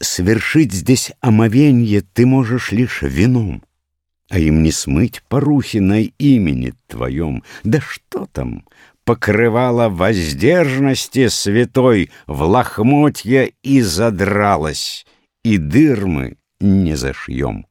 Свершить здесь омовенье ты можешь лишь вином, А им не смыть порухи на имени твоем. Да что там, покрывала воздержности святой В лохмотья и задралась, и дырмы не зашьем.